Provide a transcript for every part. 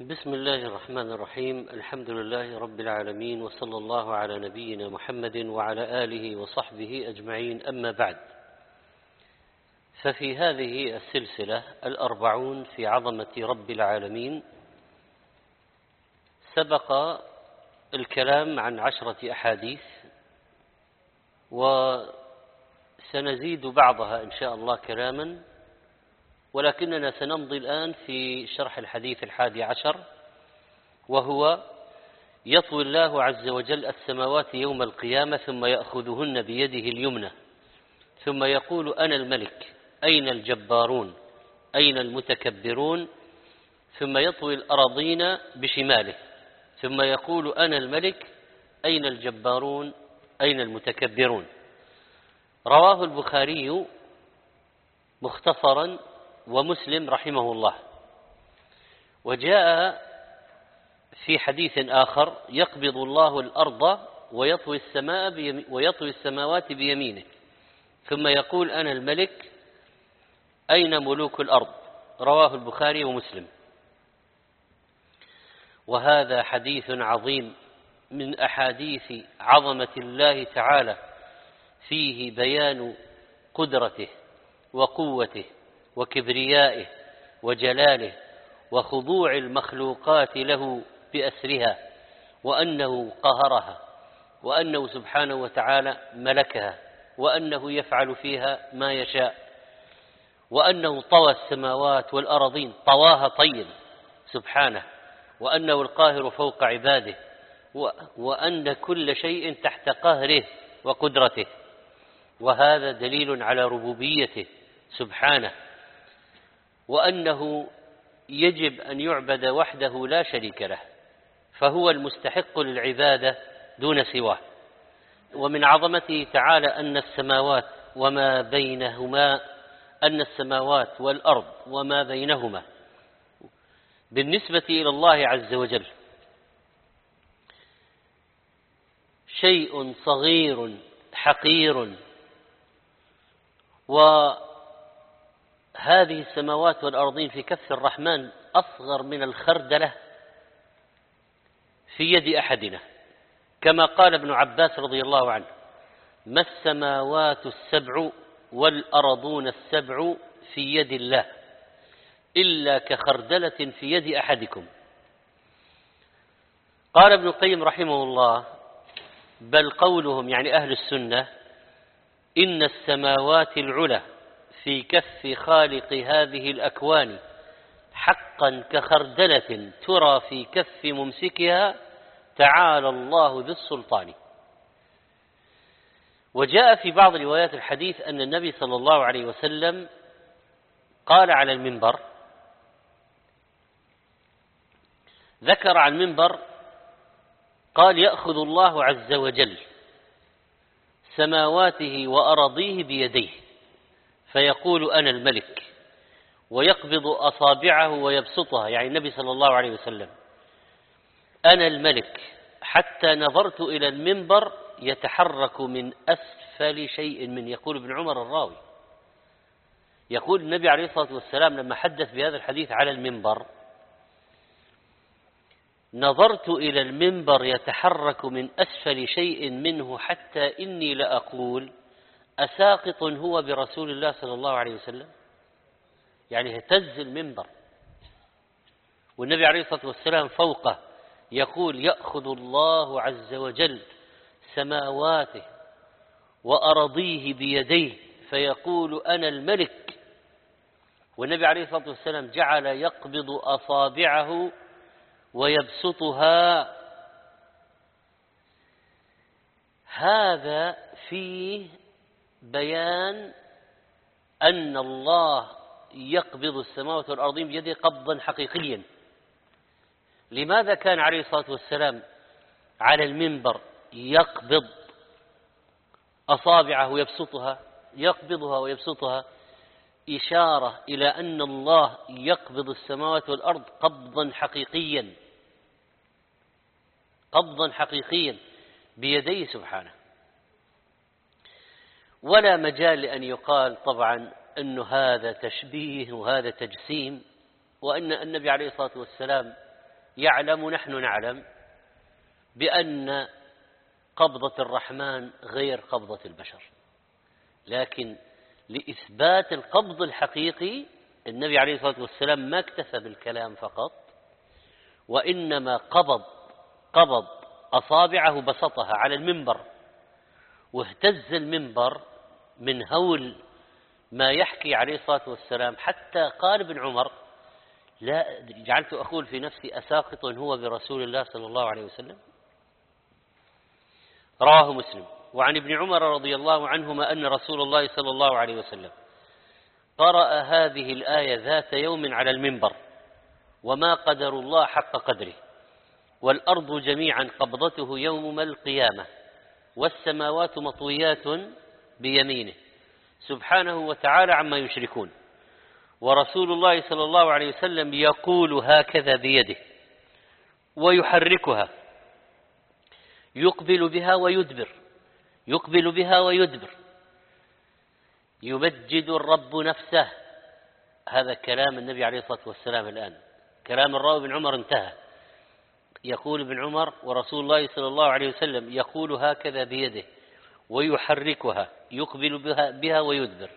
بسم الله الرحمن الرحيم. الحمد لله رب العالمين وصلى الله على نبينا محمد وعلى آله وصحبه أجمعين. أما بعد ففي هذه السلسلة الأربعون في عظمة رب العالمين سبق الكلام عن عشرة أحاديث وسنزيد بعضها إن شاء الله كلاما. ولكننا سنمضي الآن في شرح الحديث الحادي عشر وهو يطوي الله عز وجل السماوات يوم القيامة ثم يأخذهن بيده اليمنى ثم يقول أنا الملك أين الجبارون؟ أين المتكبرون؟ ثم يطوي الأراضين بشماله ثم يقول أنا الملك أين الجبارون؟ أين المتكبرون؟ رواه البخاري مختصرا ومسلم رحمه الله. وجاء في حديث آخر يقبض الله الأرض ويطوي السماء ويطوي السماوات بيمينه. ثم يقول أنا الملك أين ملوك الأرض؟ رواه البخاري ومسلم. وهذا حديث عظيم من أحاديث عظمة الله تعالى فيه بيان قدرته وقوته. وكبريائه وجلاله وخضوع المخلوقات له بأسرها وأنه قهرها وأنه سبحانه وتعالى ملكها وأنه يفعل فيها ما يشاء وأنه طوى السماوات والأرضين طواها طيا سبحانه وأنه القاهر فوق عباده وأن كل شيء تحت قهره وقدرته وهذا دليل على ربوبيته سبحانه وأنه يجب أن يعبد وحده لا شريك له فهو المستحق للعبادة دون سواه. ومن عظمته تعالى أن السماوات وما بينهما أن السماوات والأرض وما بينهما. بالنسبة إلى الله عز وجل شيء صغير حقير وهذه السماوات والأرضين في كف الرحمن أصغر من الخردلة في يد أحدنا. كما قال ابن عباس رضي الله عنه ما السماوات السبع والأرضون السبع في يد الله إلا كخردلة في يد أحدكم. قال ابن القيم رحمه الله بل قولهم يعني أهل السنة إن السماوات العلى في كف خالق هذه الأكوان حقا كخردلة ترى في كف ممسكها تعالى الله ذو السلطان وجاء في بعض روايات الحديث أن النبي صلى الله عليه وسلم قال على المنبر ذكر عن المنبر قال يأخذ الله عز وجل سماواته وأراضيه بيديه. فيقول أنا الملك ويقبض أصابعه ويبسطها يعني النبي صلى الله عليه وسلم. أنا الملك حتى نظرت إلى المنبر يتحرك من أسفل شيء من يقول ابن عمر الراوي. يقول النبي عليه الصلاة والسلام لما حدث بهذا الحديث على المنبر نظرت إلى المنبر يتحرك من أسفل شيء منه حتى إني لأقول أساقط هو برسول الله صلى الله عليه وسلم؟ يعني اهتز المنبر. والنبي عليه الصلاة والسلام فوقه يقول يأخذ الله عز وجل سماواته وأرضيه بيديه فيقول أنا الملك. والنبي عليه الصلاة والسلام جعل يقبض أصابعه ويبسطها. هذا فيه بيان أن الله يقبض السماوات والأرضين بيده قبضا حقيقيا. لماذا كان عليه الصلاة والسلام على المنبر يقبض أصابعه ويبسطها يقبضها ويبسطها؟ إشارة إلى أن الله يقبض السماوات والأرض قبضا حقيقيا. قبضا حقيقيا بيديه سبحانه. ولا مجال لأن يقال طبعا أن هذا تشبيه وهذا تجسيم وأن النبي عليه الصلاة والسلام يعلم نحن نعلم بأن قبضة الرحمن غير قبضة البشر. لكن لإثبات القبض الحقيقي النبي عليه الصلاة والسلام ما اكتفى بالكلام فقط وإنما قبض قبض أصابعه بسطها على المنبر واهتز المنبر من هول ما يحكي عليه الصلاة والسلام حتى قال ابن عمر لا جعلت أقول في نفسي أساقط هو برسول الله صلى الله عليه وسلم؟ رواه مسلم. وعن ابن عمر رضي الله عنهما أن رسول الله صلى الله عليه وسلم قرأ هذه الآية ذات يوم على المنبر وما قدر الله حق قدره والأرض جميعا قبضته يوم القيامة والسماوات مطويات بيمينه. سبحانه وتعالى عما يشركون. ورسول الله صلى الله عليه وسلم يقول هكذا بيده. ويحركها. يقبل بها ويدبر. يقبل بها ويدبر. يمجد الرب نفسه. هذا كلام النبي عليه الصلاة والسلام الآن. كلام الراوي بن عمر انتهى. يقول ابن عمر ورسول الله صلى الله عليه وسلم يقول هكذا بيده. ويحركها يقبل بها, بها ويدبر.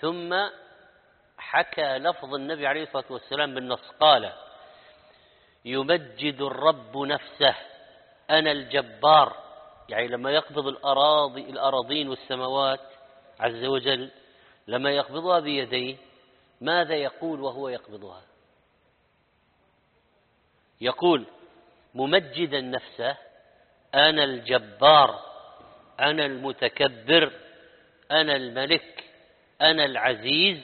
ثم حكى لفظ النبي عليه الصلاة والسلام بالنص قال يمجد الرب نفسه أنا الجبار. يعني لما يقبض الأراضي الأراضين والسماوات عز وجل لما يقبضها بيديه ماذا يقول وهو يقبضها؟ يقول ممجدا نفسه أنا الجبار. أنا المتكبر أنا الملك أنا العزيز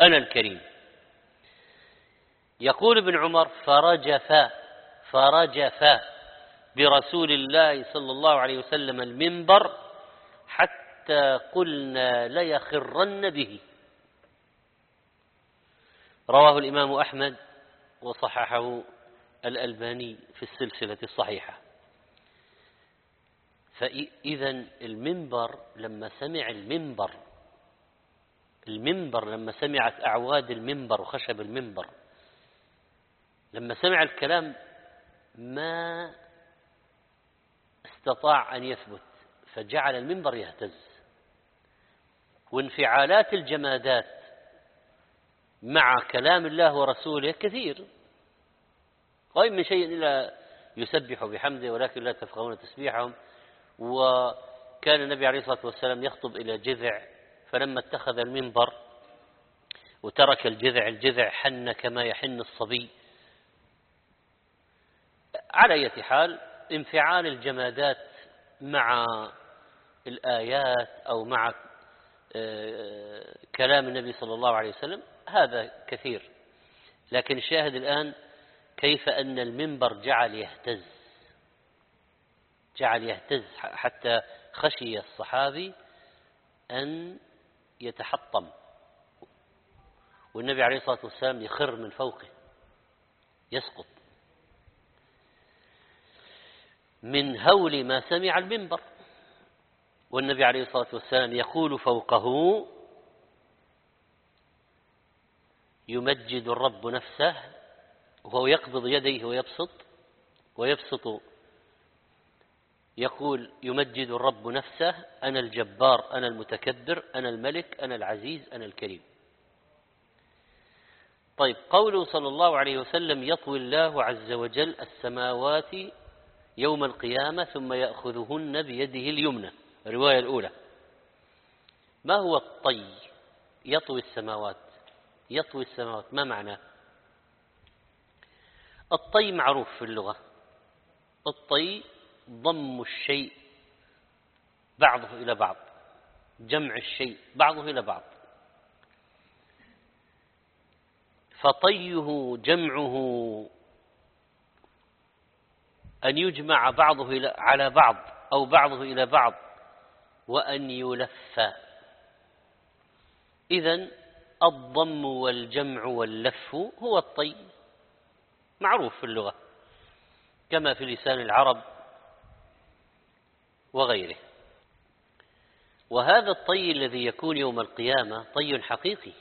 أنا الكريم. يقول ابن عمر فرجف فرجف برسول الله صلى الله عليه وسلم المنبر حتى قلنا ليخرن به. رواه الإمام أحمد وصححه الألباني في السلسلة الصحيحة. فإذا المنبر لما سمع المنبر المنبر لما سمعت أعواد المنبر وخشب المنبر لما سمع الكلام ما استطاع أن يثبت فجعل المنبر يهتز. وانفعالات الجمادات مع كلام الله ورسوله كثير. غير من شيء إلا يسبح بحمده ولكن لا تفقهون تسبيحهم. وكان النبي عليه الصلاة والسلام يخطب إلى جذع فلما اتخذ المنبر وترك الجذع الجذع حن كما يحن الصبي. على أي حال انفعال الجمادات مع الآيات أو مع آه، كلام النبي صلى الله عليه وسلم هذا كثير. لكن الشاهد الآن كيف أن المنبر جعل يهتز. جعل يهتز حتى خشي الصحابي أن يتحطم. والنبي عليه الصلاة والسلام يخر من فوقه يسقط. من هول ما سمع المنبر. والنبي عليه الصلاة والسلام يقول فوقه يمجد الرب نفسه وهو يقبض يديه ويبسط ويبسط يقول يمجد الرب نفسه أنا الجبار أنا المتكبر أنا الملك أنا العزيز أنا الكريم. طيب قوله صلى الله عليه وسلم يطوي الله عز وجل السماوات يوم القيامة ثم يأخذهن بيده اليمنى. الرواية الأولى. ما هو الطي؟ يطوي السماوات. يطوي السماوات ما معناه الطي معروف في اللغة. الطي ضم الشيء بعضه إلى بعض جمع الشيء بعضه إلى بعض. فطيه جمعه أن يجمع بعضه على بعض أو بعضه إلى بعض وأن يلف. إذا الضم والجمع واللف هو الطي معروف في اللغة كما في لسان العرب وغيره. وهذا الطي الذي يكون يوم القيامة طي حقيقي.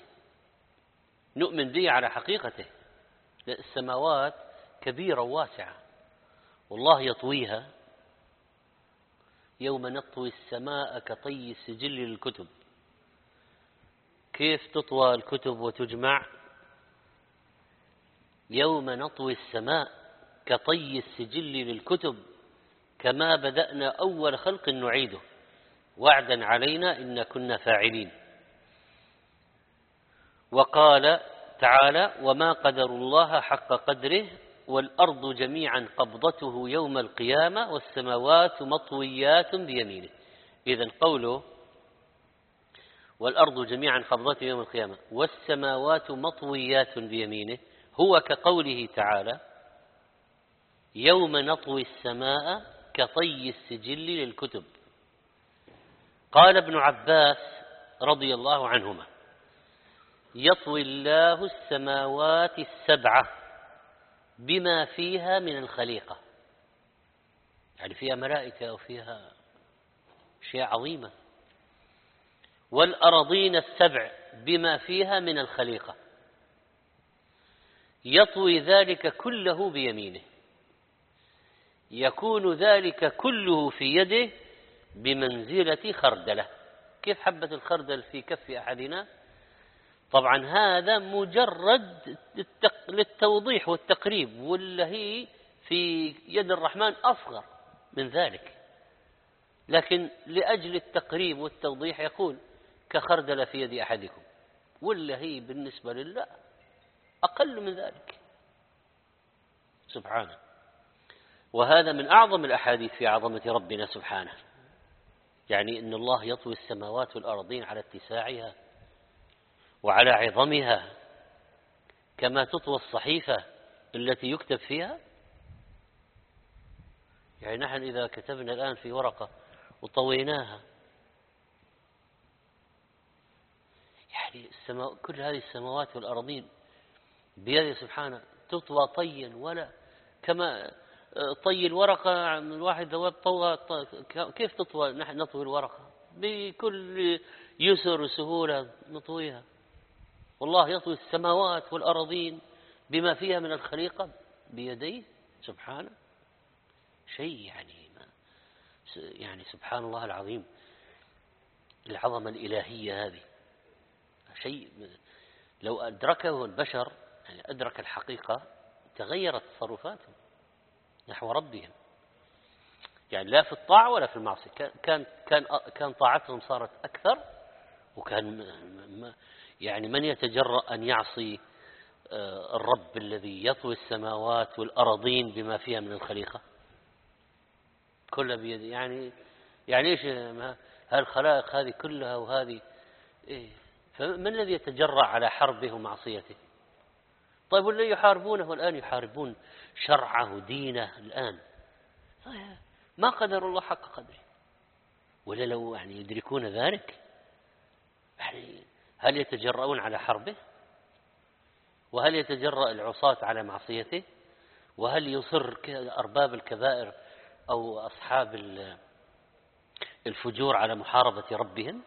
نؤمن به على حقيقته. السماوات كبيرة واسعة. والله يطويها. يوم نطوي السماء كطي السجل للكتب. كيف تطوى الكتب وتجمع؟ يوم نطوي السماء كطي السجل للكتب. كما بدأنا أول خلق نعيده. وعدا علينا إن كنا فاعلين. وقال تعالى وما قدر الله حق قدره والأرض جميعا قبضته يوم القيامة والسماوات مطويات بيمينه. إذا قوله والأرض جميعا قبضته يوم القيامة والسماوات مطويات بيمينه. هو كقوله تعالى يوم نطوي السماء كطي السجل للكتب. قال ابن عباس رضي الله عنهما يطوي الله السماوات السبعة بما فيها من الخليقة. يعني فيها ملائكة وفيها أشياء عظيمة. والأراضين السبع بما فيها من الخليقة. يطوي ذلك كله بيمينه. يكون ذلك كله في يده بمنزلة خردلة. كيف حبة الخردل في كف أحدنا؟ طبعا هذا مجرد للتوضيح والتقريب ولا هي في يد الرحمن أصغر من ذلك. لكن لأجل التقريب والتوضيح يقول كخردل في يد أحدكم ولا هي بالنسبة لله أقل من ذلك. سبحانه. وهذا من أعظم الأحاديث في عظمة ربنا سبحانه. يعني أن الله يطوي السماوات والأرضين على اتساعها وعلى عظمها كما تطوى الصحيفة التي يكتب فيها. يعني نحن إذا كتبنا الآن في ورقة وطويناها يعني كل هذه السماوات والأرضين بيده سبحانه تطوى طيا ولا كما طي الورقة الواحد ذواب طوى كيف تطوى؟ نحن نطوي الورقة. بكل يسر وسهولة نطويها. والله يطوي السماوات والأراضين بما فيها من الخليقة بيديه. سبحانه. شيء يعني ما يعني سبحان الله العظيم. العظمة الإلهية هذه. شيء لو أدركه البشر يعني أدرك الحقيقة تغيرت تصرفاتهم نحو ربهم. يعني لا في الطاعة ولا في المعصية. كان كان كان طاعتهم صارت أكثر وكان يعني من يتجرأ أن يعصي آه، الرب الذي يطوي السماوات والأراضين بما فيها من الخليقة؟ كلها بيد يعني يعني إيش هالخلائق هذه كلها وهذه إيه فمن الذي يتجرأ على حربه ومعصيته؟ طيب والذي يحاربونه الآن يحاربون شرعه دينه الآن. ما قدر الله حق قدره. ولا لو يعني يدركون ذلك يعني هل يتجرؤون على حربه؟ وهل يتجرأ العصاة على معصيته؟ وهل يصر أرباب الكبائر أو أصحاب الفجور على محاربة ربهم؟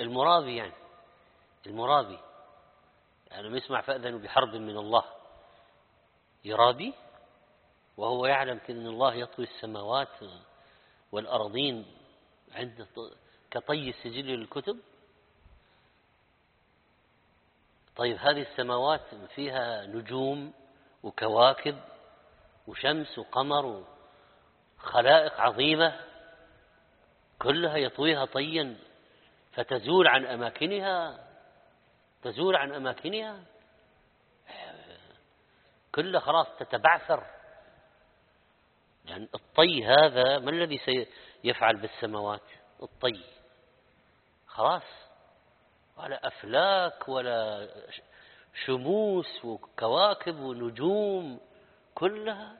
المرابي يعني المرابي يعني يسمع فأذنوا بحرب من الله يرابي وهو يعلم أن الله يطوي السماوات والأرضين عند كطي السجل للكتب. طيب هذه السماوات فيها نجوم وكواكب وشمس وقمر وخلائق عظيمة كلها يطويها طيا فتزول عن أماكنها تزول عن أماكنها؟ كلها خلاص تتبعثر. يعني الطي هذا ما الذي سيفعل بالسماوات؟ الطي. خلاص. ولا أفلاك ولا شموس وكواكب ونجوم كلها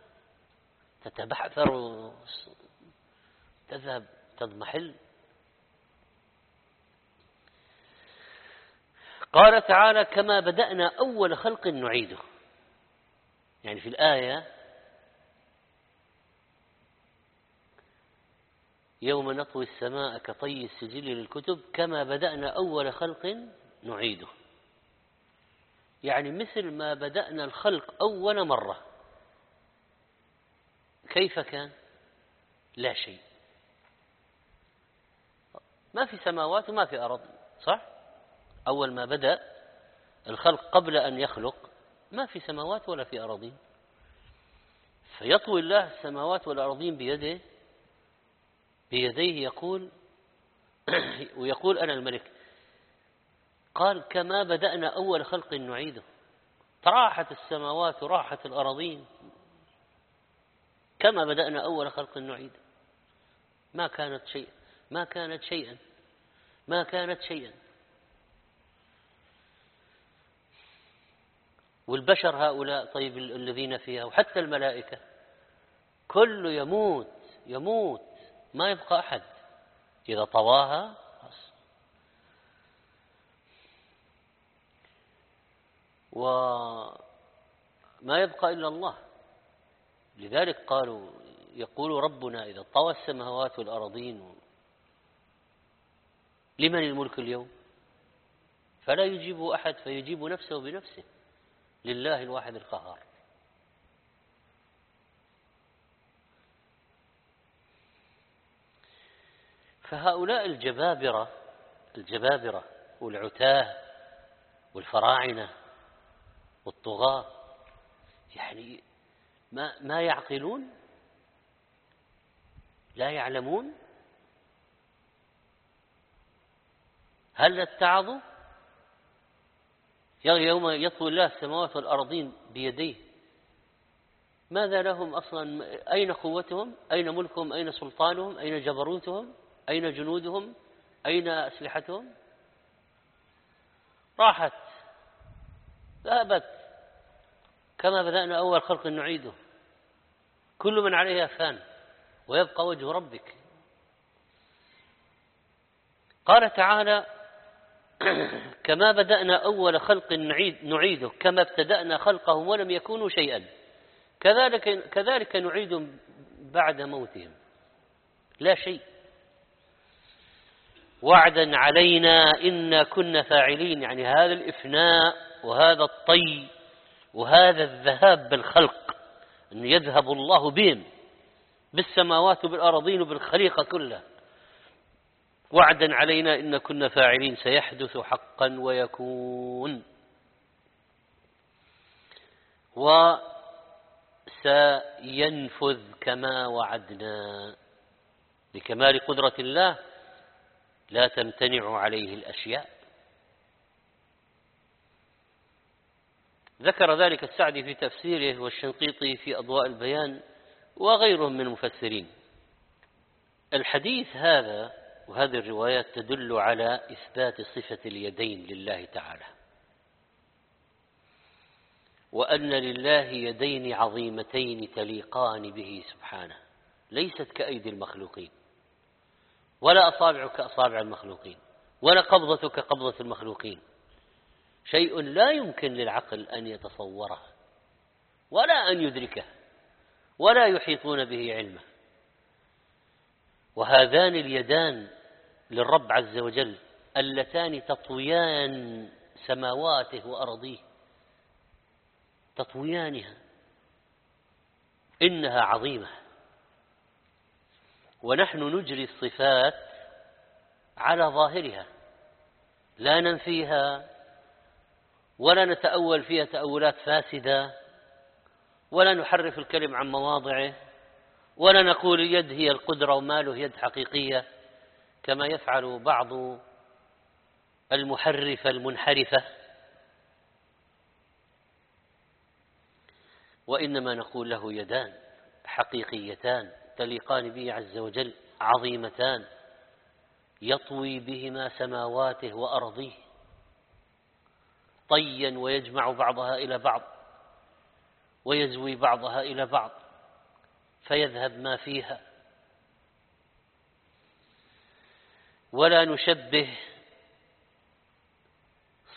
تتبعثر. تذهب تضمحل. قال تعالى كما بدأنا أول خلق نعيده. يعني في الآية يوم نطوي السماء كطي السجل للكتب كما بدأنا أول خلق نعيده. يعني مثل ما بدأنا الخلق أول مرة. كيف كان؟ لا شيء. ما في سماوات وما في أرض صح؟ أول ما بدأ الخلق قبل أن يخلق ما في سماوات ولا في أراضين. فيطوي الله السماوات والأراضين بيده بيديه يقول ويقول أنا الملك قال كما بدأنا أول خلق نعيده راحت السماوات وراحت الأراضين كما بدأنا أول خلق نعيده ما كانت شيء ما كانت شيئا ما كانت شيئا. والبشر هؤلاء طيب الذين فيها وحتى الملائكة. كل يموت يموت ما يبقى أحد. إذا طواها وما يبقى إلا الله. لذلك قالوا يقول ربنا إذا طوى السماوات والأرضين لمن الملك اليوم؟ فلا يجيبه أحد فيجيب نفسه بنفسه. لله الواحد القهار. فهؤلاء الجبابرة الجبابرة والعتاه والفراعنة والطغاة يعني ما ما يعقلون؟ لا يعلمون؟ هل اتعظوا؟ يوم يطوي الله السماوات والأرضين بيديه. ماذا لهم أصلا؟ أين قوتهم؟ أين ملكهم؟ أين سلطانهم؟ أين جبروتهم؟ أين جنودهم؟ أين أسلحتهم؟ راحت. ذهبت. كما بدأنا أول خلق نعيده. كل من عليها فان. ويبقى وجه ربك. قال تعالى كما بدأنا أول خلق نعيد نعيده كما ابتدأنا خلقهم ولم يكونوا شيئا. كذلك كذلك نعيدهم بعد موتهم. لا شيء. وعدا علينا إنا كنا فاعلين. يعني هذا الإفناء وهذا الطي وهذا الذهاب بالخلق أن يذهب الله بهم بالسماوات وبالأراضين وبالخليقة كلها. وعدا علينا إن كنا فاعلين سيحدث حقا ويكون. وسينفذ كما وعدنا. لكمال قدرة الله لا تمتنع عليه الأشياء. ذكر ذلك السعدي في تفسيره والشنقيطي في أضواء البيان وغيرهم من المفسرين. الحديث هذا وهذه الروايات تدل على إثبات صفة اليدين لله تعالى. وأن لله يدين عظيمتين تليقان به سبحانه. ليست كأيدي المخلوقين. ولا أصابع كأصابع المخلوقين. ولا قبضة كقبضة المخلوقين. شيء لا يمكن للعقل أن يتصوره. ولا أن يدركه. ولا يحيطون به علمه. وهذان اليدان للرب عز وجل اللتان تطويان سماواته وأرضيه. تطويانها. إنها عظيمة. ونحن نجري الصفات على ظاهرها. لا ننفيها ولا نتأول فيها تأولات فاسدة ولا نحرف الكلم عن مواضعه ولا نقول اليد هي القدرة وماله يد حقيقية. كما يفعل بعض المحرفة المنحرفة. وإنما نقول له يدان حقيقيتان تليقان به عز وجل عظيمتان يطوي بهما سماواته وأرضيه. طيا ويجمع بعضها إلى بعض ويزوي بعضها إلى بعض فيذهب ما فيها. ولا نشبه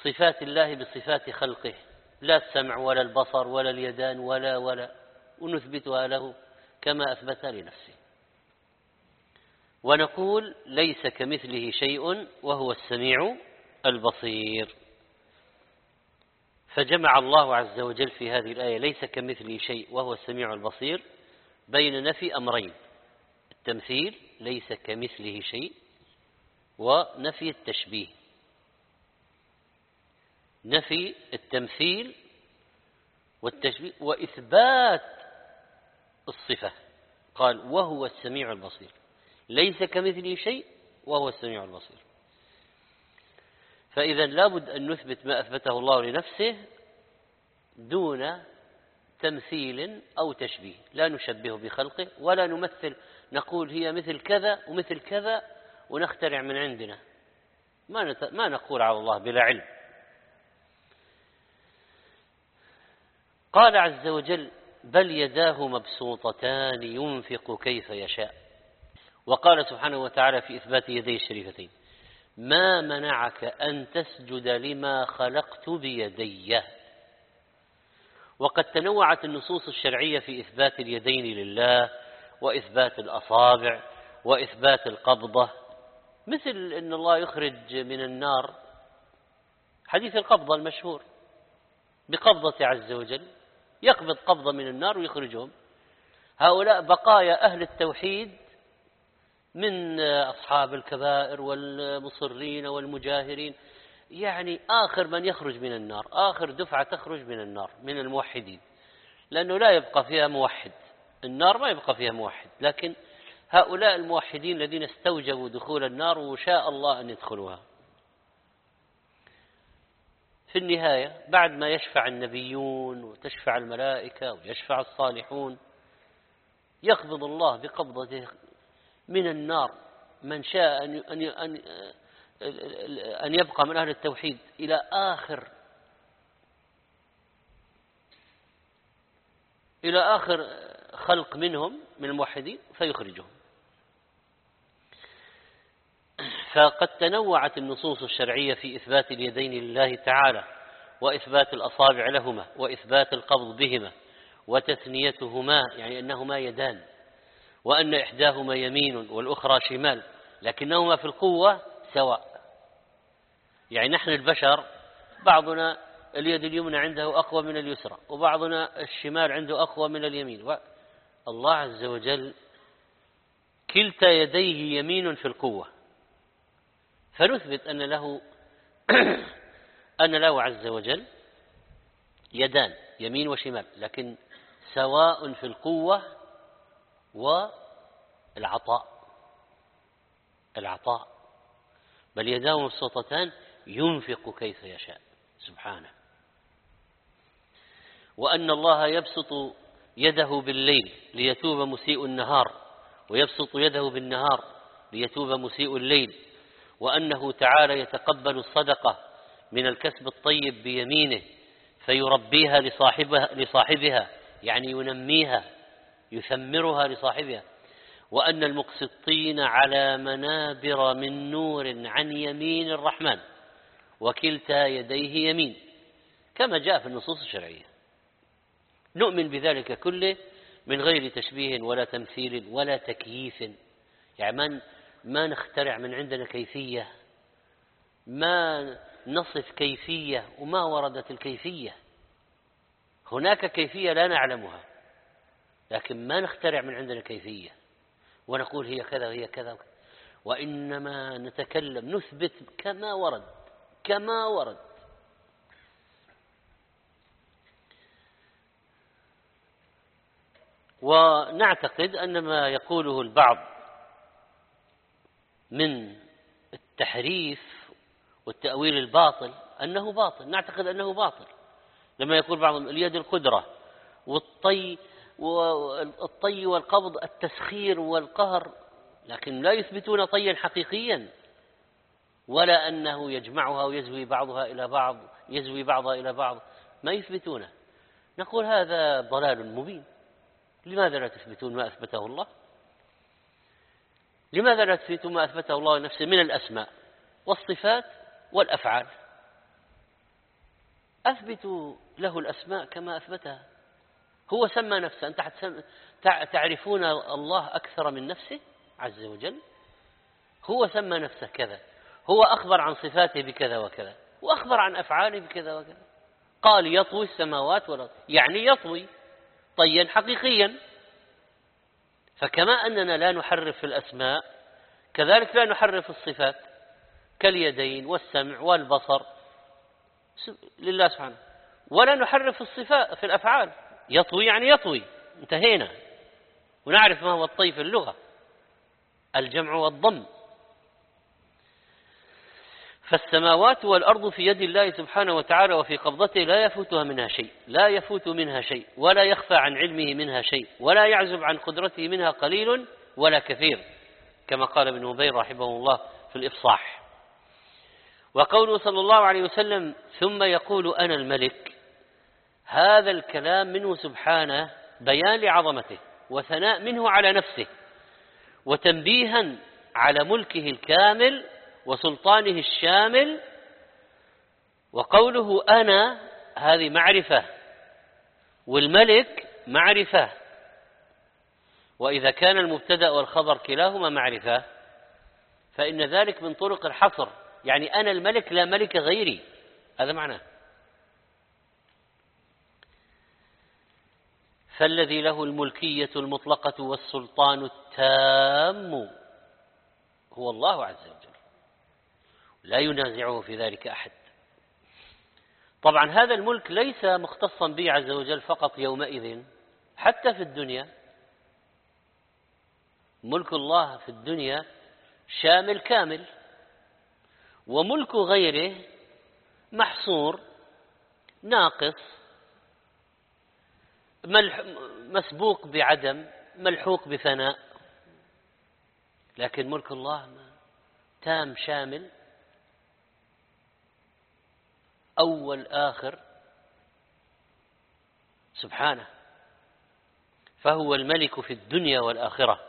صفات الله بصفات خلقه. لا السمع ولا البصر ولا اليدان ولا ولا ونثبتها له كما أثبتها لنفسه. ونقول ليس كمثله شيء وهو السميع البصير. فجمع الله عز وجل في هذه الآية ليس كمثله شيء وهو السميع البصير بين نفي أمرين. التمثيل ليس كمثله شيء ونفي التشبيه. نفي التمثيل والتشبيه وإثبات الصفة. قال وهو السميع البصير. ليس كمثله شيء وهو السميع البصير. فإذا لابد أن نثبت ما أثبته الله لنفسه دون تمثيل أو تشبيه. لا نشبه بخلقه ولا نمثل نقول هي مثل كذا ومثل كذا ونخترع من عندنا. ما, ما نقول على الله بلا علم. قال عز وجل بل يداه مبسوطتان ينفق كيف يشاء وقال سبحانه وتعالى في إثبات يديه الشريفتين ما منعك أن تسجد لما خلقت بيدي وقد تنوعت النصوص الشرعية في إثبات اليدين لله وإثبات الأصابع وإثبات القبضة مثل أن الله يخرج من النار. حديث القبضة المشهور بقبضة عز وجل. يقبض قبضة من النار ويخرجهم. هؤلاء بقايا أهل التوحيد من أصحاب الكبائر والمصرين والمجاهرين. يعني آخر من يخرج من النار آخر دفعة تخرج من النار من الموحدين. لأنه لا يبقى فيها موحد. النار ما يبقى فيها موحد لكن هؤلاء الموحدين الذين استوجبوا دخول النار وشاء الله أن يدخلوها. في النهاية بعد ما يشفع النبيون وتشفع الملائكة ويشفع الصالحون يقبض الله بقبضته من النار من شاء أن أن أن يبقى من أهل التوحيد إلى آخر إلى آخر خلق منهم من الموحدين فيخرجهم. فقد تنوعت النصوص الشرعية في إثبات اليدين لله تعالى وإثبات الأصابع لهما وإثبات القبض بهما وتثنيتهما يعني أنهما يدان وأن إحداهما يمين والأخرى شمال لكنهما في القوة سواء. يعني نحن البشر بعضنا اليد اليمنى عنده أقوى من اليسرى وبعضنا الشمال عنده أقوى من اليمين. الله عز وجل كلتا يديه يمين في القوة. فنثبت أن له أن له عز وجل يدان يمين وشمال لكن سواء في القوة والعطاء العطاء. بل يداه مبسوطتان ينفق كيف يشاء سبحانه. وأن الله يبسط يده بالليل ليتوب مسيء النهار ويبسط يده بالنهار ليتوب مسيء الليل وأنه تعالى يتقبل الصدقة من الكسب الطيب بيمينه فيربيها لصاحبها, لصاحبها يعني ينميها يثمرها لصاحبها. وأن المقسطين على منابر من نور عن يمين الرحمن وكلتا يديه يمين كما جاء في النصوص الشرعية. نؤمن بذلك كله من غير تشبيه ولا تمثيل ولا تكييف. يعني من ما نخترع من عندنا كيفية ما نصف كيفية وما وردت الكيفية. هناك كيفية لا نعلمها لكن ما نخترع من عندنا كيفية. ونقول هي كذا وهي كذا وإنما نتكلم نثبت كما ورد كما ورد. ونعتقد أن ما يقوله البعض من التحريف والتأويل الباطل أنه باطل نعتقد أنه باطل. لما يقول بعضهم اليد القدرة والطي والطي والقبض التسخير والقهر لكن لا يثبتون طيا حقيقيا ولا أنه يجمعها ويزوي بعضها إلى بعض يزوي بعضها إلى بعض ما يثبتونه. نقول هذا ضلال مبين. لماذا لا تثبتون ما أثبته الله؟ لماذا لا تثبتوا ما أثبته الله لنفسه من الأسماء والصفات والأفعال؟ أثبتوا له الأسماء كما أثبتها. هو سمى نفسه. أنت تعرفون الله أكثر من نفسه؟ عز وجل. هو سمى نفسه كذا. هو أخبر عن صفاته بكذا وكذا. وأخبر عن أفعاله بكذا وكذا. قال يطوي السماوات والأرض. يعني يطوي. طيا حقيقيا. فكما أننا لا نحرف في الأسماء كذلك لا نحرف الصفات كاليدين والسمع والبصر. لله سبحانه. ولا نحرف الصفات في الأفعال. يطوي يعني يطوي. انتهينا. ونعرف ما هو الطي في اللغة. الجمع والضم. فالسماوات والأرض في يد الله سبحانه وتعالى وفي قبضته لا يفوتها منها شيء لا يفوت منها شيء ولا يخفى عن علمه منها شيء ولا يعزب عن قدرته منها قليل ولا كثير كما قال ابن مبين رحمه الله في الإفصاح. وقوله صلى الله عليه وسلم ثم يقول أنا الملك هذا الكلام منه سبحانه بيان لعظمته وثناء منه على نفسه وتنبيها على ملكه الكامل وسلطانه الشامل وقوله أنا هذه معرفة والملك معرفة. وإذا كان المبتدأ والخبر كلاهما معرفة فإن ذلك من طرق الحصر. يعني أنا الملك لا ملك غيري. هذا معناه. فالذي له الملكية المطلقة والسلطان التام هو الله عز وجل. لا ينازعه في ذلك أحد. طبعا هذا الملك ليس مختصا به عز وجل فقط يومئذ حتى في الدنيا. ملك الله في الدنيا شامل كامل وملك غيره محصور ناقص مسبوق بعدم ملحوق بفناء. لكن ملك الله تام شامل أول آخر سبحانه فهو الملك في الدنيا والآخرة.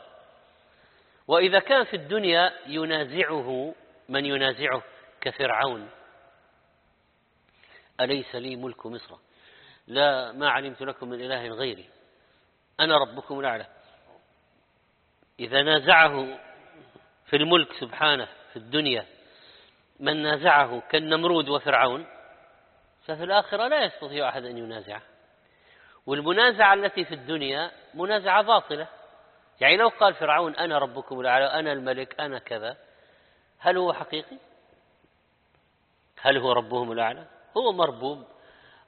وإذا كان في الدنيا ينازعه من ينازعه كفرعون. أليس لي ملك مصر؟ لا ما علمت لكم من إله غيري. أنا ربكم الأعلى. إذا نازعه في الملك سبحانه في الدنيا من نازعه كالنمرود وفرعون؟ ففي الآخرة لا يستطيع أحد أن ينازعه. والمنازعة التي في الدنيا منازعة باطلة. يعني لو قال فرعون أنا ربكم الأعلى أنا الملك أنا كذا هل هو حقيقي؟ هل هو ربهم الأعلى؟ هو مربوب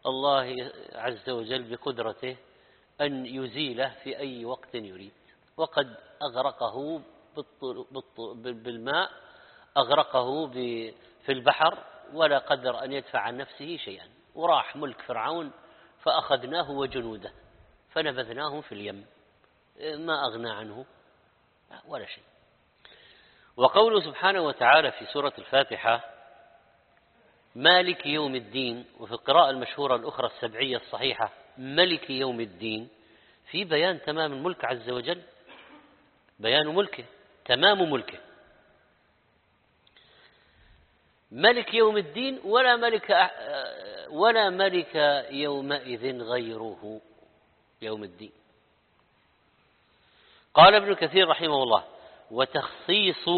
الله عز وجل بقدرته أن يزيله في أي وقت يريد. وقد أغرقه بالماء أغرقه في البحر ولا قدر أن يدفع عن نفسه شيئا. وراح ملك فرعون فأخذناه وجنوده فنبذناهم في اليم. ما أغنى عنه ولا شيء. وقوله سبحانه وتعالى في سورة الفاتحة مالك يوم الدين وفي القراءة المشهورة الأخرى السبعية الصحيحة ملك يوم الدين. في بيان تمام الملك عز وجل؟ بيان ملكه تمام ملكه. ملك يوم الدين ولا ملك ولا ملك يومئذ غيره يوم الدين. قال ابن كثير رحمه الله وتخصيص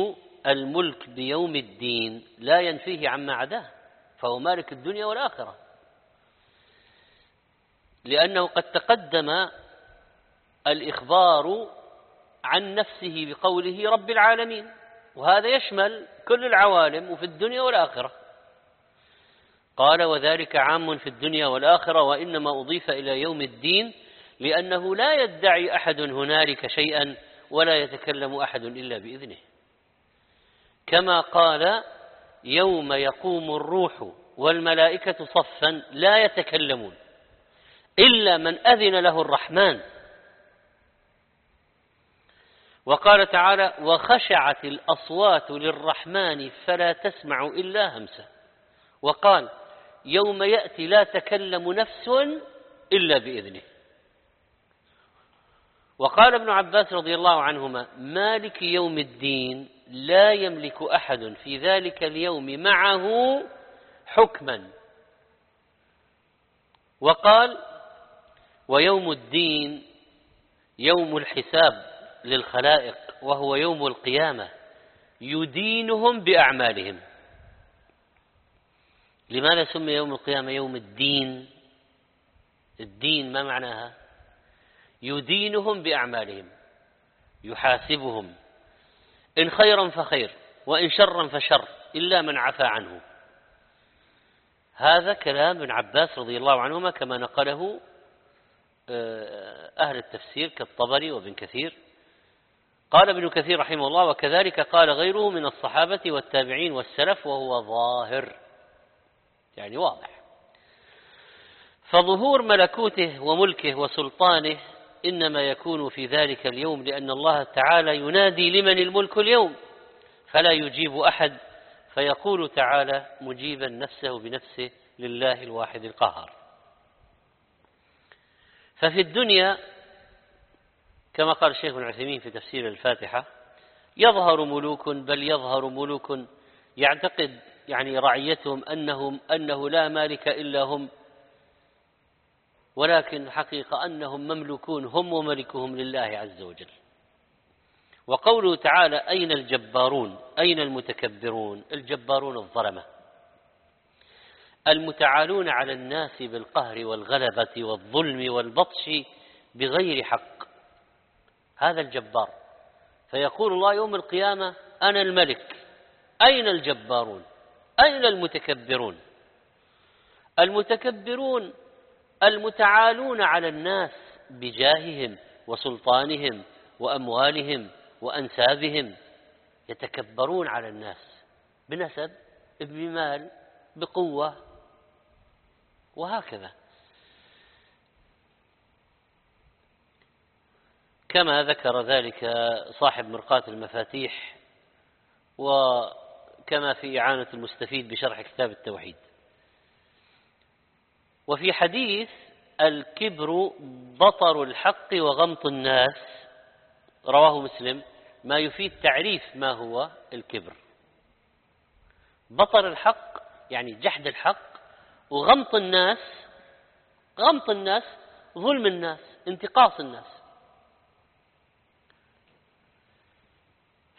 الملك بيوم الدين لا ينفيه عما عداه فهو مالك الدنيا والآخرة. لأنه قد تقدم الإخبار عن نفسه بقوله رب العالمين. وهذا يشمل كل العوالم وفي الدنيا والآخرة. قال وذلك عام في الدنيا والآخرة وإنما أضيف إلى يوم الدين لأنه لا يدعي أحد هنالك شيئا ولا يتكلم أحد إلا بإذنه. كما قال يوم يقوم الروح والملائكة صفا لا يتكلمون إلا من أذن له الرحمن. وقال تعالى وخشعت الأصوات للرحمن فلا تسمع إلا همسة. وقال يوم يأتي لا تكلم نفس إلا بإذنه. وقال ابن عباس رضي الله عنهما مالك يوم الدين لا يملك أحد في ذلك اليوم معه حكما. وقال ويوم الدين يوم الحساب. للخلائق وهو يوم القيامة يدينهم بأعمالهم. لماذا سمي يوم القيامة يوم الدين؟ الدين ما معناها؟ يدينهم بأعمالهم يحاسبهم. إن خيرا فخير وإن شرا فشر إلا من عفى عنه. هذا كلام ابن عباس رضي الله عنهما كما نقله آه، أهل التفسير كالطبري وابن كثير. قال ابن كثير رحمه الله وكذلك قال غيره من الصحابة والتابعين والسلف وهو ظاهر. يعني واضح. فظهور ملكوته وملكه وسلطانه إنما يكون في ذلك اليوم لأن الله تعالى ينادي لمن الملك اليوم فلا يجيب أحد فيقول تعالى مجيبا نفسه بنفسه لله الواحد القهار. ففي الدنيا كما قال الشيخ ابن عثيمين في تفسير الفاتحة يظهر ملوك بل يظهر ملوك. يعتقد يعني رعيتهم أنهم أنه لا مالك إلا هم ولكن الحقيقة أنهم مملوكون هم وملكهم لله عز وجل. وقوله تعالى أين الجبارون؟ أين المتكبرون؟ الجبارون الظلمة. المتعالون على الناس بالقهر والغلبة والظلم والبطش بغير حق. هذا الجبار. فيقول الله يوم القيامة أنا الملك. أين الجبارون؟ أين المتكبرون؟ المتكبرون المتعالون على الناس بجاههم وسلطانهم وأموالهم وأنسابهم. يتكبرون على الناس بنسب بمال بقوة. وهكذا. كما ذكر ذلك صاحب مرقاة المفاتيح وكما في إعانة المستفيد بشرح كتاب التوحيد. وفي حديث الكبر بطر الحق وغمط الناس رواه مسلم ما يفيد تعريف ما هو الكبر. بطر الحق يعني جحد الحق وغمط الناس غمط الناس ظلم الناس انتقاص الناس.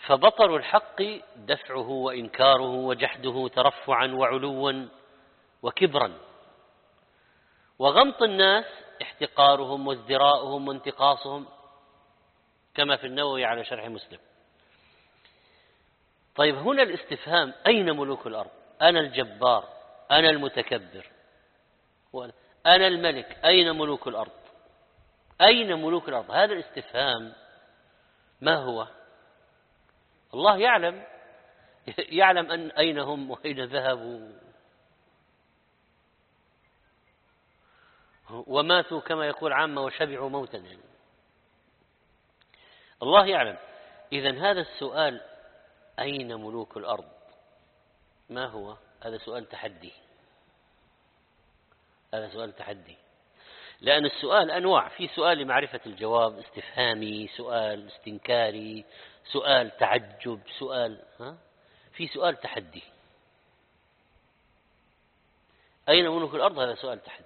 فبطر الحق دفعه وإنكاره وجحده ترفعا وعلوا وكبرا. وغمط الناس احتقارهم وازدراؤهم وانتقاصهم كما في النووي على شرح مسلم. طيب هنا الاستفهام أين ملوك الأرض؟ أنا الجبار أنا المتكبر. أنا الملك أين ملوك الأرض؟ أين ملوك الأرض؟ هذا الاستفهام ما هو؟ الله يعلم. يعلم أن أين هم وأين ذهبوا. وماتوا كما يقول عامة وشبعوا موتا. يعني الله يعلم. إذا هذا السؤال أين ملوك الأرض؟ ما هو؟ هذا سؤال تحدي. هذا سؤال تحدي. لأن السؤال أنواع. في سؤال لمعرفة الجواب استفهامي سؤال استنكاري سؤال تعجب سؤال ها؟ في سؤال تحدي. أين ملوك الأرض؟ هذا سؤال تحدي.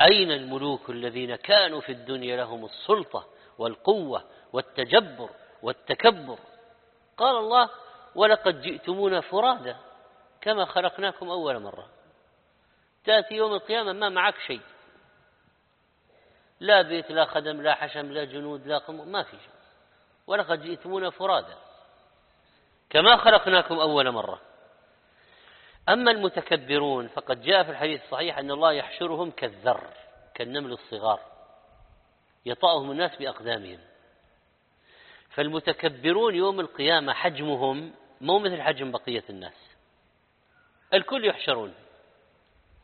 أين الملوك الذين كانوا في الدنيا لهم السلطة والقوة والتجبر والتكبر؟ قال الله ولقد جئتمونا فرادا كما خلقناكم أول مرة. تأتي يوم القيامة ما معك شيء. لا بيت لا خدم لا حشم لا جنود لا قم ما في شيء. ولقد جئتمونا فرادا. كما خلقناكم أول مرة. أما المتكبرون فقد جاء في الحديث الصحيح أن الله يحشرهم كالذر كالنمل الصغار. يطأهم الناس بأقدامهم. فالمتكبرون يوم القيامة حجمهم مو مثل حجم بقية الناس. الكل يحشرون.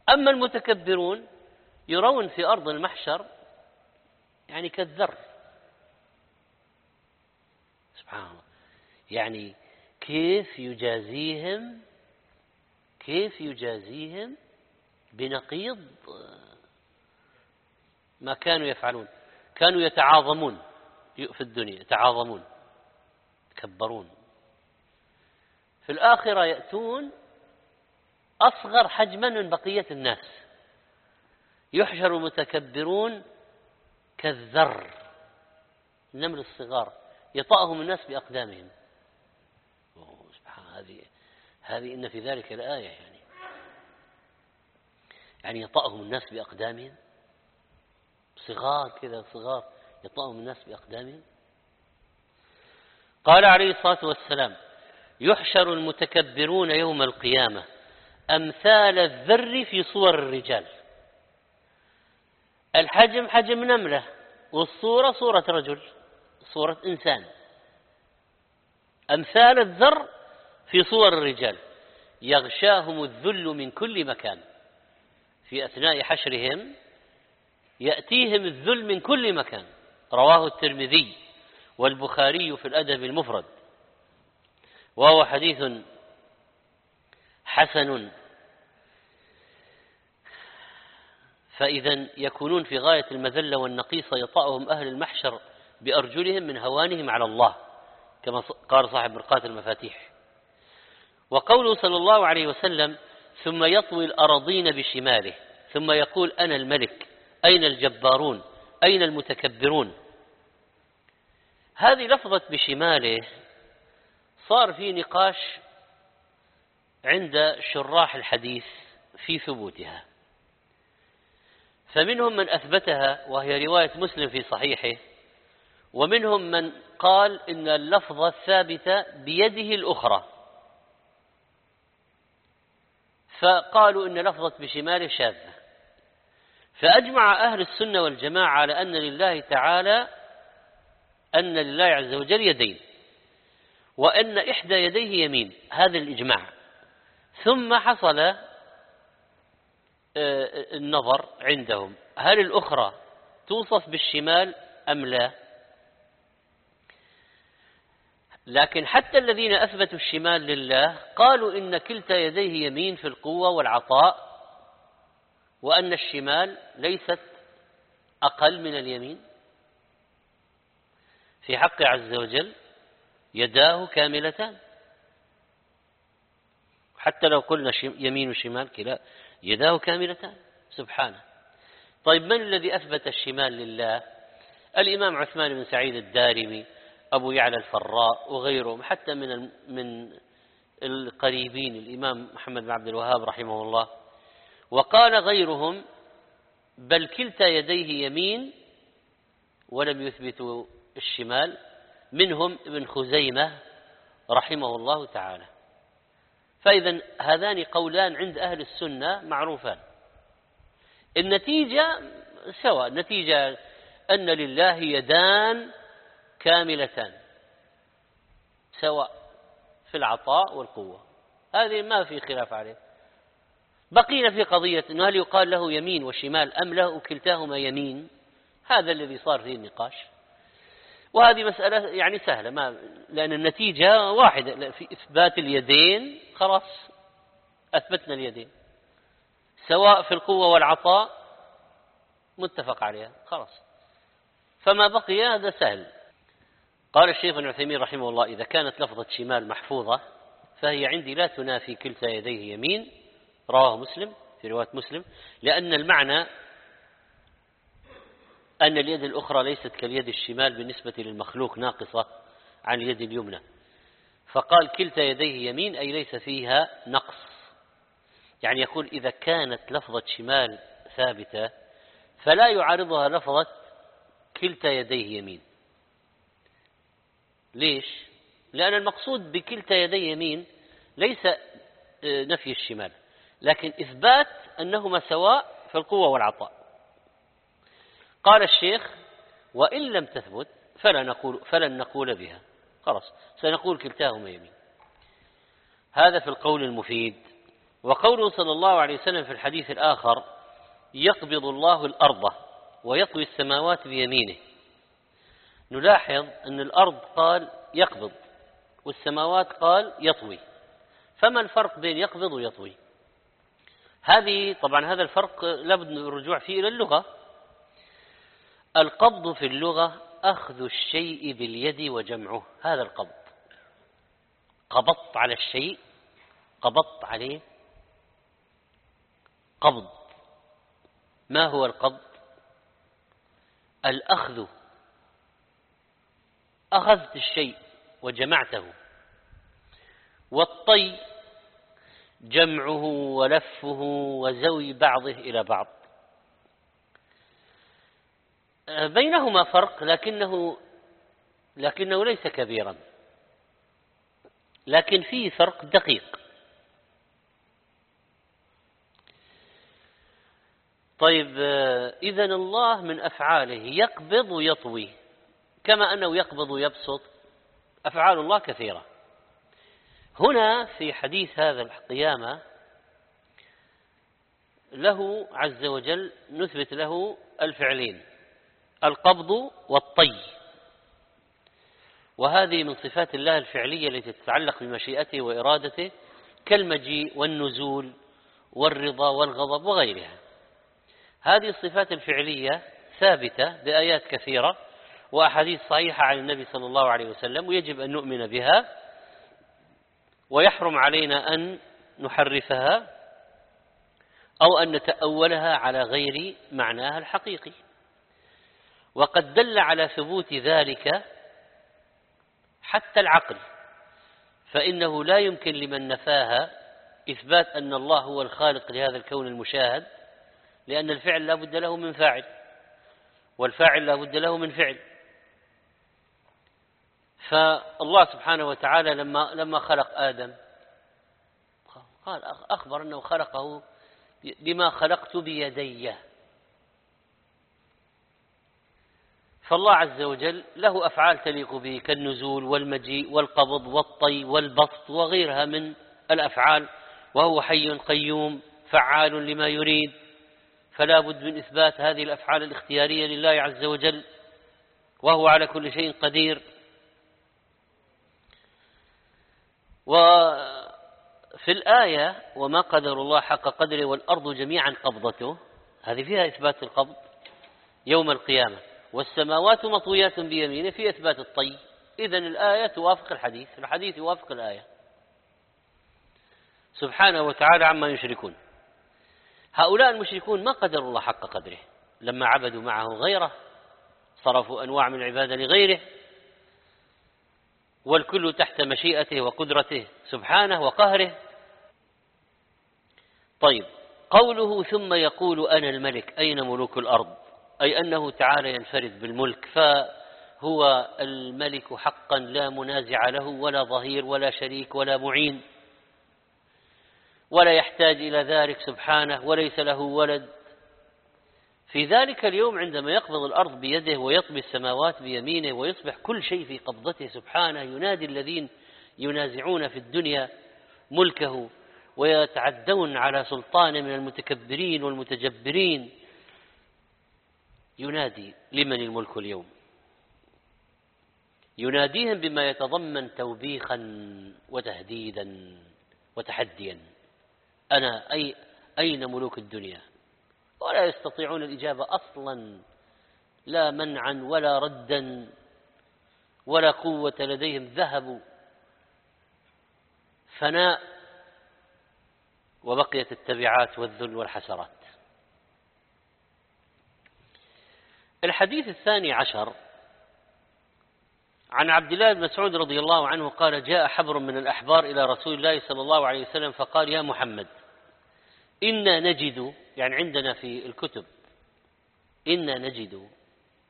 أما المتكبرون يرون في أرض المحشر يعني كالذر. سبحان الله. يعني كيف يجازيهم كيف يجازيهم بنقيض ما كانوا يفعلون. كانوا يتعاظمون. في الدنيا يتعاظمون. يتكبرون. في الآخرة يأتون أصغر حجما من بقية الناس. يحشر المتكبرون كالذر النمل الصغار يطأهم الناس بأقدامهم. سبحان هذه هذه إن في ذلك لآية يعني. يعني يطأهم الناس بأقدامهم؟ صغار كذا صغار يطأهم الناس بأقدامهم؟ قال عليه الصلاة والسلام يحشر المتكبرون يوم القيامة أمثال الذر في صور الرجال. الحجم حجم نملة والصورة صورة رجل صورة إنسان. أمثال الذر في صور الرجال يغشاهم الذل من كل مكان. في أثناء حشرهم يأتيهم الذل من كل مكان. رواه الترمذي والبخاري في الأدب المفرد. وهو حديث حسن فإذا يكونون في غاية المذلة والنقيصة يطأهم أهل المحشر بأرجلهم من هوانهم على الله كما قال صاحب مرقات المفاتيح. وقوله صلى الله عليه وسلم ثم يطوي الأراضين بشماله ثم يقول أنا الملك أين الجبارون أين المتكبرون؟ هذه لفظة بشماله صار في نقاش عند شراح الحديث في ثبوتها. فمنهم من أثبتها وهي رواية مسلم في صحيحه ومنهم من قال إن اللفظة الثابتة بيده الأخرى. فقالوا إن لفظة بشماله شاذة. فأجمع أهل السنة والجماعة على أن لله تعالى أن لله عز وجل يدين وأن إحدى يديه يمين. هذا الإجماع. ثم حصل النظر عندهم. هل الأخرى توصف بالشمال أم لا؟ لكن حتى الذين أثبتوا الشمال لله قالوا إن كلتا يديه يمين في القوة والعطاء وأن الشمال ليست أقل من اليمين. في حق عز وجل يداه كاملتان. حتى لو قلنا يمين وشمال كلا يداه كاملتان. سبحانه. طيب من الذي أثبت الشمال لله؟ الإمام عثمان بن سعيد الدارمي أبو يعلى الفراء وغيرهم. حتى من من القريبين الإمام محمد بن عبد الوهاب رحمه الله. وقال غيرهم بل كلتا يديه يمين ولم يثبتوا الشمال. منهم ابن خزيمة رحمه الله تعالى. فإذا هذان قولان عند أهل السنة معروفان. النتيجة سواء النتيجة أن لله يدان كاملتان سواء في العطاء والقوة. هذه ما في خلاف عليه. بقينا في قضية أنه هل يقال له يمين وشمال أم له كلتاهما يمين؟ هذا الذي صار فيه النقاش. وهذه مسألة يعني سهلة ما لأن النتيجة واحدة في إثبات اليدين خلاص أثبتنا اليدين. سواء في القوة والعطاء متفق عليها خلاص. فما بقي هذا سهل. قال الشيخ ابن عثيمين رحمه الله إذا كانت لفظة شمال محفوظة فهي عندي لا تنافي كلتا يديه يمين رواه مسلم في رواية مسلم لأن المعنى أن اليد الأخرى ليست كاليد الشمال بالنسبة للمخلوق ناقصة عن اليد اليمنى. فقال كلتا يديه يمين أي ليس فيها نقص. يعني يقول إذا كانت لفظة شمال ثابتة فلا يعارضها لفظة كلتا يديه يمين. ليش؟ لأن المقصود بكلتا يدي يمين ليس آه، نفي الشمال لكن إثبات أنهما سواء في القوة والعطاء. قال الشيخ وإن لم تثبت فلا نقول فلن نقول بها. خلاص سنقول كلتاهما يمين. هذا في القول المفيد. وقوله صلى الله عليه وسلم في الحديث الآخر يقبض الله الأرض ويطوي السماوات بيمينه. نلاحظ أن الأرض قال يقبض والسماوات قال يطوي. فما الفرق بين يقبض ويطوي؟ هذه طبعا هذا الفرق لابد من الرجوع فيه إلى اللغة. القبض في اللغة أخذ الشيء باليد وجمعه. هذا القبض. قبضت على الشيء. قبضت عليه. قبض. ما هو القبض؟ الأخذ. أخذت الشيء وجمعته. والطي جمعه ولفه وزوي بعضه إلى بعض. بينهما فرق لكنه لكنه ليس كبيرا. لكن فيه فرق دقيق. طيب إذا الله من أفعاله يقبض ويطوي كما أنه يقبض ويبسط أفعال الله كثيرة. هنا في حديث هذا القيامة له عز وجل نثبت له الفعلين. القبض والطي. وهذه من صفات الله الفعلية التي تتعلق بمشيئته وإرادته كالمجيء والنزول والرضا والغضب وغيرها. هذه الصفات الفعلية ثابتة بآيات كثيرة وأحاديث صحيحة عن النبي صلى الله عليه وسلم ويجب أن نؤمن بها ويحرم علينا أن نحرفها أو أن نتأولها على غير معناها الحقيقي. وقد دل على ثبوت ذلك حتى العقل فإنه لا يمكن لمن نفاها إثبات أن الله هو الخالق لهذا الكون المشاهد لأن الفعل لا بد له من فاعل والفاعل لا بد له من فعل. فالله سبحانه وتعالى لما لما خلق آدم قال أخبر أنه خلقه بما خلقت بيدي. فالله عز وجل له أفعال تليق به كالنزول والمجيء والقبض والطي والبسط وغيرها من الأفعال وهو حي قيوم فعال لما يريد. فلا بد من إثبات هذه الأفعال الاختيارية لله عز وجل وهو على كل شيء قدير. وفي الآية وما قدر الله حق قدره والأرض جميعا قبضته هذه فيها إثبات القبض يوم القيامة. والسماوات مطويات بيمينه في إثبات الطي. إذا الآية توافق الحديث الحديث يوافق الآية. سبحانه وتعالى عما يشركون. هؤلاء المشركون ما قدروا الله حق قدره. لما عبدوا معه غيره صرفوا أنواع من العبادة لغيره والكل تحت مشيئته وقدرته سبحانه وقهره. طيب قوله ثم يقول أنا الملك أين ملوك الأرض؟ أي أنه تعالى ينفرد بالملك فهو الملك حقا لا منازع له ولا ظهير ولا شريك ولا معين ولا يحتاج إلى ذلك سبحانه وليس له ولد. في ذلك اليوم عندما يقبض الأرض بيده ويطبي السماوات بيمينه ويصبح كل شيء في قبضته سبحانه ينادي الذين ينازعون في الدنيا ملكه ويتعدون على سلطانه من المتكبرين والمتجبرين. ينادي لمن الملك اليوم. يناديهم بما يتضمن توبيخا وتهديدا وتحديا. أنا أي أين ملوك الدنيا؟ ولا يستطيعون الإجابة أصلا. لا منعا ولا ردا ولا قوة لديهم. ذهبوا. فناء وبقيت التبعات والذل والحسرات. الحديث الثاني عشر. عن عبد الله بن مسعود رضي الله عنه قال جاء حبر من الأحبار إلى رسول الله صلى الله عليه وسلم فقال يا محمد إنا نجد يعني عندنا في الكتب إنا نجد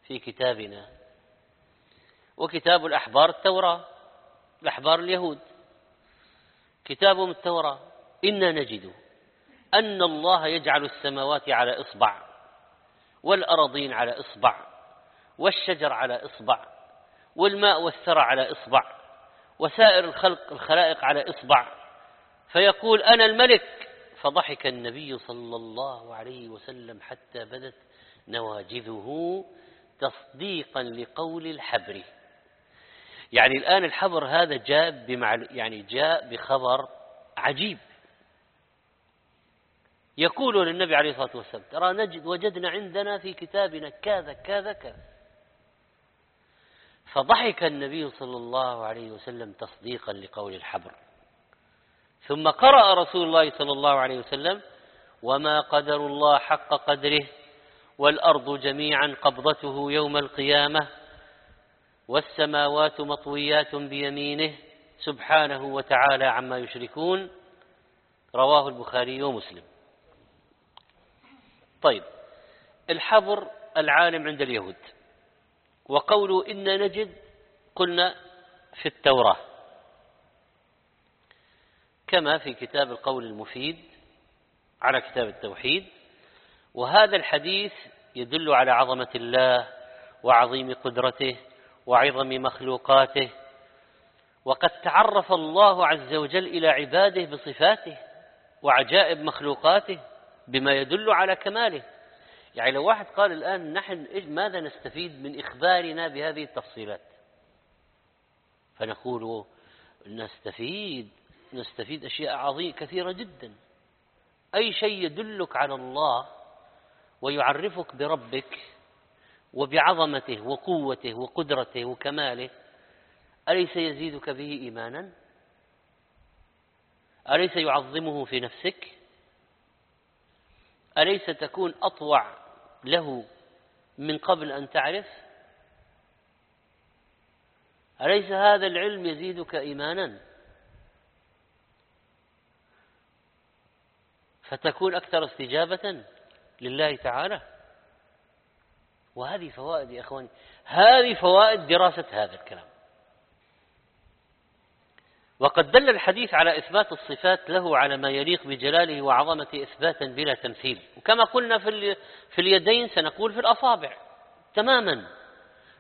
في كتابنا وكتاب الأحبار التوراة الأحبار اليهود. كتابهم التوراة إنا نجد أن الله يجعل السماوات على إصبع. والأراضين على إصبع والشجر على إصبع والماء والثرى على إصبع وسائر الخلق الخلائق على إصبع. فيقول أنا الملك. فضحك النبي صلى الله عليه وسلم حتى بدت نواجذه تصديقا لقول الحبر. يعني الآن الحبر هذا جاء بمعل يعني جاء بخبر عجيب. يقول للنبي عليه الصلاة والسلام ترى نجد وجدنا عندنا في كتابنا كذا كذا كذا. فضحك النبي صلى الله عليه وسلم تصديقا لقول الحبر. ثم قرأ رسول الله صلى الله عليه وسلم وما قدر الله حق قدره والأرض جميعا قبضته يوم القيامة والسماوات مطويات بيمينه سبحانه وتعالى عما يشركون. رواه البخاري ومسلم. طيب الحبر العالم عند اليهود. وقولوا إن نجد قلنا في التوراة. كما في كتاب القول المفيد على كتاب التوحيد. وهذا الحديث يدل على عظمة الله وعظيم قدرته وعظم مخلوقاته. وقد تعرف الله عز وجل إلى عباده بصفاته وعجائب مخلوقاته. بما يدل على كماله. يعني لو واحد قال الآن نحن ماذا نستفيد من إخبارنا بهذه التفصيلات؟ فنقول نستفيد نستفيد أشياء عظيمة كثيرة جدا. أي شيء يدلك على الله ويعرفك بربك وبعظمته وقوته وقدرته وكماله أليس يزيدك به إيمانا؟ أليس يعظمه في نفسك؟ أليس تكون أطوع له من قبل أن تعرف؟ أليس هذا العلم يزيدك إيمانا؟ فتكون أكثر استجابة لله تعالى. وهذه فوائد يا أخواني هذه فوائد دراسة هذا الكلام. وقد دل الحديث على إثبات الصفات له على ما يليق بجلاله وعظمته إثباتا بلا تمثيل. وكما قلنا في, في اليدين سنقول في الأصابع. تماما.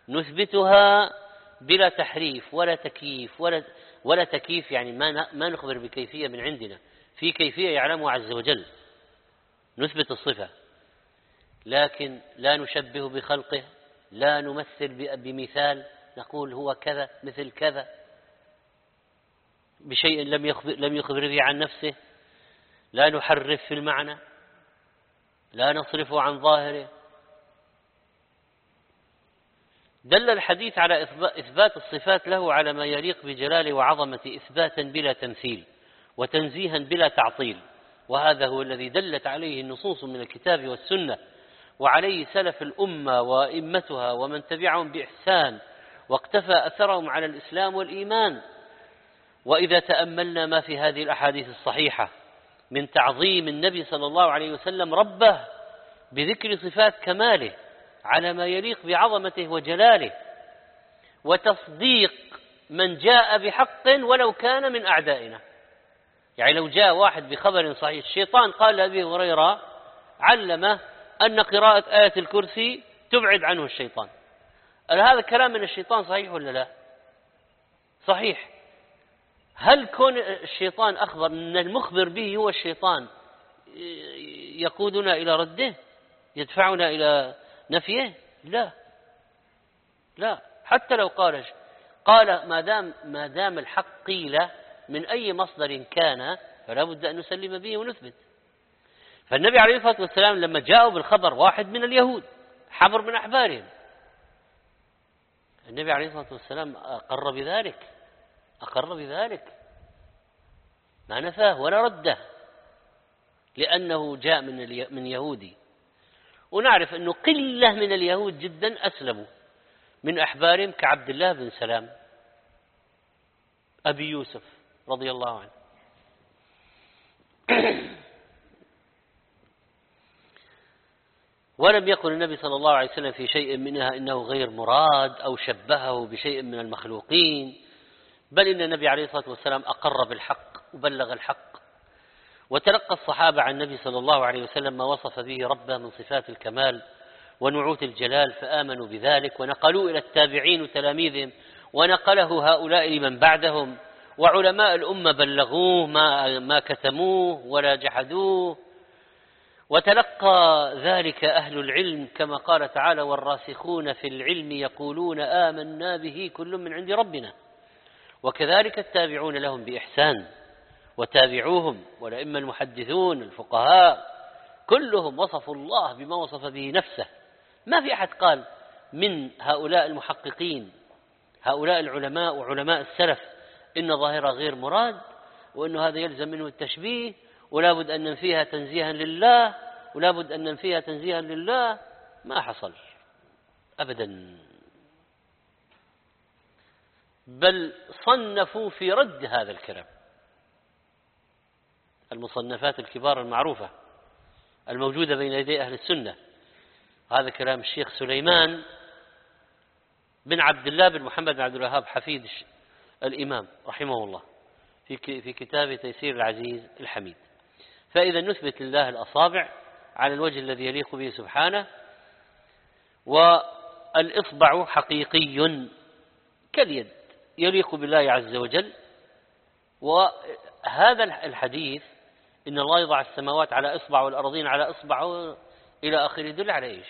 نثبتها بلا تحريف ولا تكييف ولا ولا تكييف يعني ما ما نخبر بكيفية من عندنا. في كيفية يعلمها عز وجل. نثبت الصفة. لكن لا نشبه بخلقه. لا نمثل بمثال. نقول هو كذا مثل كذا. بشيء لم يخبر, لم يخبر به عن نفسه. لا نحرف في المعنى. لا نصرفه عن ظاهره. دل الحديث على إثبات الصفات له على ما يليق بجلاله وعظمة إثباتا بلا تمثيل وتنزيها بلا تعطيل. وهذا هو الذي دلت عليه النصوص من الكتاب والسنة. وعليه سلف الأمة وإمتها ومن تبعهم بإحسان واقتفى أثرهم على الإسلام والإيمان. وإذا تأملنا ما في هذه الأحاديث الصحيحة من تعظيم النبي صلى الله عليه وسلم ربه بذكر صفات كماله على ما يليق بعظمته وجلاله وتصديق من جاء بحق ولو كان من أعدائنا. يعني لو جاء واحد بخبر صحيح الشيطان قال لأبي هريرة علمه أن قراءة آية الكرسي تبعد عنه الشيطان. هذا كلام من الشيطان صحيح ولا لا؟ صحيح. هل كون الشيطان أخبر أن المخبر به هو الشيطان يقودنا إلى رده؟ يدفعنا إلى نفيه؟ لا. لا. حتى لو قال قال ما دام ما دام الحق قيل من أي مصدر كان فلا بد أن نسلم به ونثبت. فالنبي عليه الصلاة والسلام لما جاءوا بالخبر واحد من اليهود حبر من أحبارهم. النبي عليه الصلاة والسلام أقر بذلك. أقر بذلك؟ ما نفاه ولا رده. لأنه جاء من من يهودي. ونعرف أنه قلة من اليهود جدا أسلموا. من أحبارهم كعبد الله بن سلام. أبي يوسف رضي الله عنه. ولم يقل النبي صلى الله عليه وسلم في شيء منها إنه غير مراد أو شبهه بشيء من المخلوقين. بل إن النبي عليه الصلاة والسلام أقر بالحق وبلغ الحق وتلقى الصحابة عن النبي صلى الله عليه وسلم ما وصف به ربه من صفات الكمال ونعوت الجلال فآمنوا بذلك ونقلوا إلى التابعين وتلاميذهم ونقله هؤلاء لمن بعدهم وعلماء الأمة بلغوه ما, ما كتموه ولا جحدوه وتلقى ذلك أهل العلم كما قال تعالى والراسخون في العلم يقولون آمنا به كل من عند ربنا وكذلك التابعون لهم بإحسان وتابعوهم والأئمة المحدثون الفقهاء كلهم وصفوا الله بما وصف به نفسه. ما في أحد قال من هؤلاء المحققين هؤلاء العلماء وعلماء السلف إن ظاهرة غير مراد وأن هذا يلزم منه التشبيه ولا بد أن ننفيها تنزيها لله ولا بد أن ننفيها تنزيها لله. ما حصل أبدا. بل صنفوا في رد هذا الكلام. المصنفات الكبار المعروفة الموجودة بين يدي أهل السنة. هذا كلام الشيخ سليمان بن عبد الله بن محمد بن عبد الوهاب حفيد الإمام رحمه الله في في كتاب تيسير العزيز الحميد. فإذا نثبت لله الأصابع على الوجه الذي يليق به سبحانه والإصبع حقيقي كاليد. يليق بالله عز وجل. وهذا الحديث إن الله يضع السماوات على إصبع والأرضين على إصبع إلى آخره يدل على إيش؟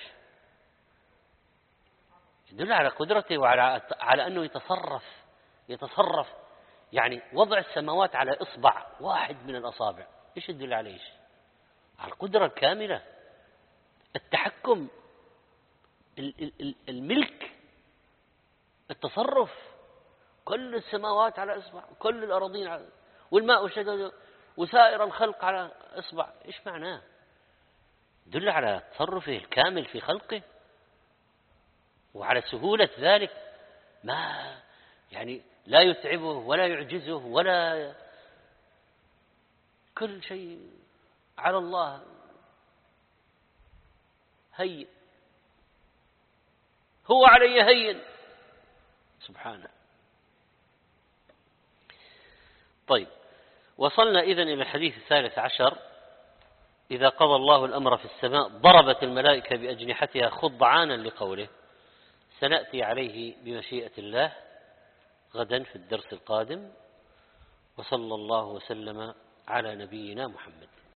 يدل على قدرته وعلى على أنه يتصرف يتصرف. يعني وضع السماوات على إصبع واحد من الأصابع إيش يدل على إيش؟ على القدرة الكاملة. التحكم الملك التصرف. كل السماوات على إصبع كل الأراضين على والماء والشجر وسائر الخلق على إصبع. إيش معناه؟ دل على تصرفه الكامل في خلقه وعلى سهولة ذلك. ما يعني لا يتعبه ولا يعجزه ولا كل شيء على الله هين. هو علي هين. سبحانه. طيب. وصلنا إذن إلى الحديث الثالث عشر. إذا قضى الله الأمر في السماء ضربت الملائكة بأجنحتها خضعانا لقوله سنأتي عليه بمشيئة الله غدا في الدرس القادم. وصلى الله وسلم على نبينا محمد.